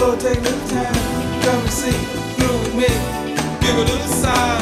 Lord, take the time, come and see you and me. Give a little side.